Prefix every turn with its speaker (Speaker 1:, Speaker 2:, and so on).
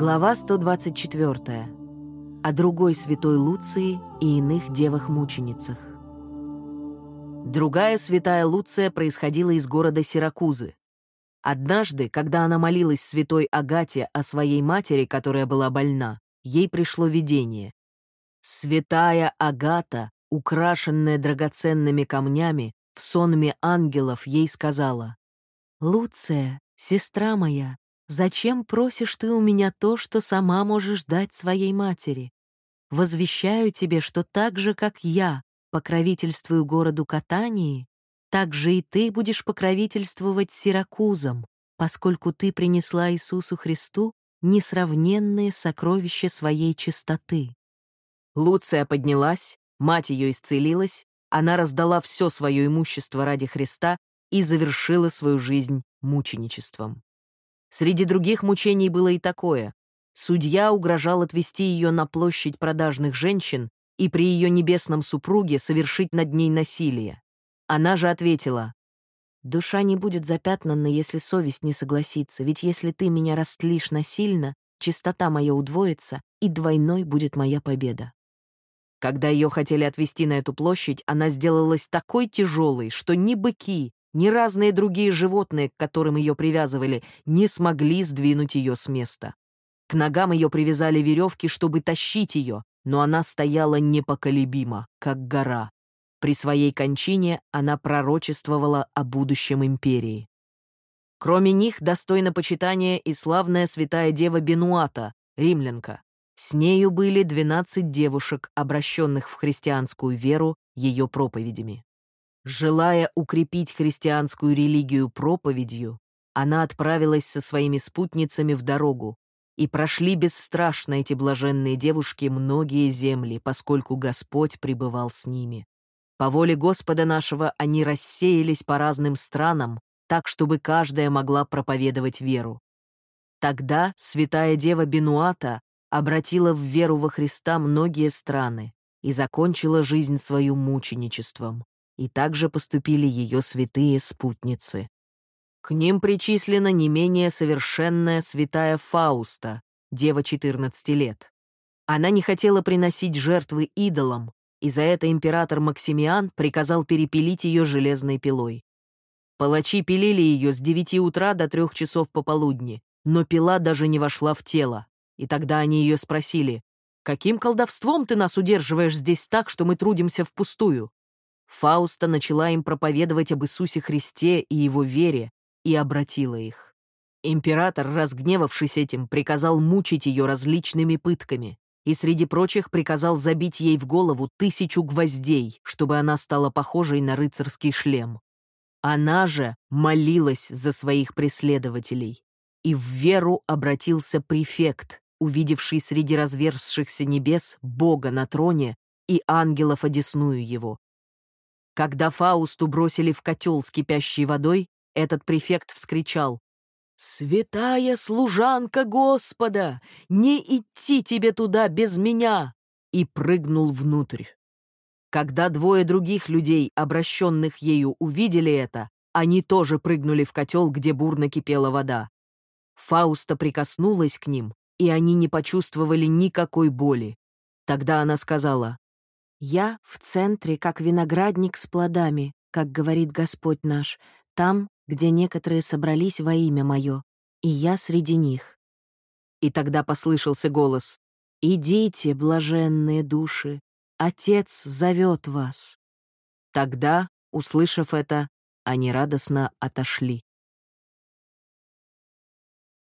Speaker 1: Глава 124. О другой святой Луции и иных девах-мученицах. Другая святая Луция происходила из города Сиракузы. Однажды, когда она молилась святой Агате о своей матери, которая была больна, ей пришло видение. Святая Агата, украшенная драгоценными камнями, в сонме ангелов ей сказала, «Луция, сестра моя, Зачем просишь ты у меня то, что сама можешь дать своей матери? Возвещаю тебе, что так же, как я покровительствую городу Катании, так же и ты будешь покровительствовать Сиракузам, поскольку ты принесла Иисусу Христу несравненные сокровища своей чистоты. Луция поднялась, мать ее исцелилась, она раздала все свое имущество ради Христа и завершила свою жизнь мученичеством. Среди других мучений было и такое. Судья угрожал отвести ее на площадь продажных женщин и при ее небесном супруге совершить над ней насилие. Она же ответила, «Душа не будет запятнана, если совесть не согласится, ведь если ты меня растлишь насильно, чистота моя удвоится, и двойной будет моя победа». Когда ее хотели отвезти на эту площадь, она сделалась такой тяжелой, что ни быки, ни разные другие животные, к которым ее привязывали, не смогли сдвинуть ее с места. К ногам ее привязали веревки, чтобы тащить ее, но она стояла непоколебимо, как гора. При своей кончине она пророчествовала о будущем империи. Кроме них достойно почитания и славная святая дева Бенуата, римлянка. С нею были 12 девушек, обращенных в христианскую веру ее проповедями. Желая укрепить христианскую религию проповедью, она отправилась со своими спутницами в дорогу, и прошли бесстрашно эти блаженные девушки многие земли, поскольку Господь пребывал с ними. По воле Господа нашего они рассеялись по разным странам, так, чтобы каждая могла проповедовать веру. Тогда святая дева Бенуата обратила в веру во Христа многие страны и закончила жизнь свою мученичеством и также поступили ее святые спутницы. К ним причислена не менее совершенная святая Фауста, дева 14 лет. Она не хотела приносить жертвы идолам, и за это император Максимиан приказал перепилить ее железной пилой. Палачи пилили ее с 9 утра до 3 часов пополудни, но пила даже не вошла в тело. И тогда они ее спросили, «Каким колдовством ты нас удерживаешь здесь так, что мы трудимся впустую?» Фауста начала им проповедовать об Иисусе Христе и его вере и обратила их. Император, разгневавшись этим, приказал мучить ее различными пытками и среди прочих приказал забить ей в голову тысячу гвоздей, чтобы она стала похожей на рыцарский шлем. Она же молилась за своих преследователей. И в веру обратился префект, увидевший среди разверзшихся небес Бога на троне и ангелов одесную его, когда Фаусту бросили в котел с кипящей водой, этот префект вскричал «Святая служанка Господа, не идти тебе туда без меня!» и прыгнул внутрь. Когда двое других людей, обращенных ею, увидели это, они тоже прыгнули в котел, где бурно кипела вода. Фауста прикоснулась к ним, и они не почувствовали никакой боли. Тогда она сказала, я в центре, как виноградник с плодами, как говорит Господь наш, там, где некоторые собрались во имя мое, и я среди них. И тогда послышался голос «Идите, блаженные души, Отец зовет вас». Тогда, услышав это, они радостно отошли.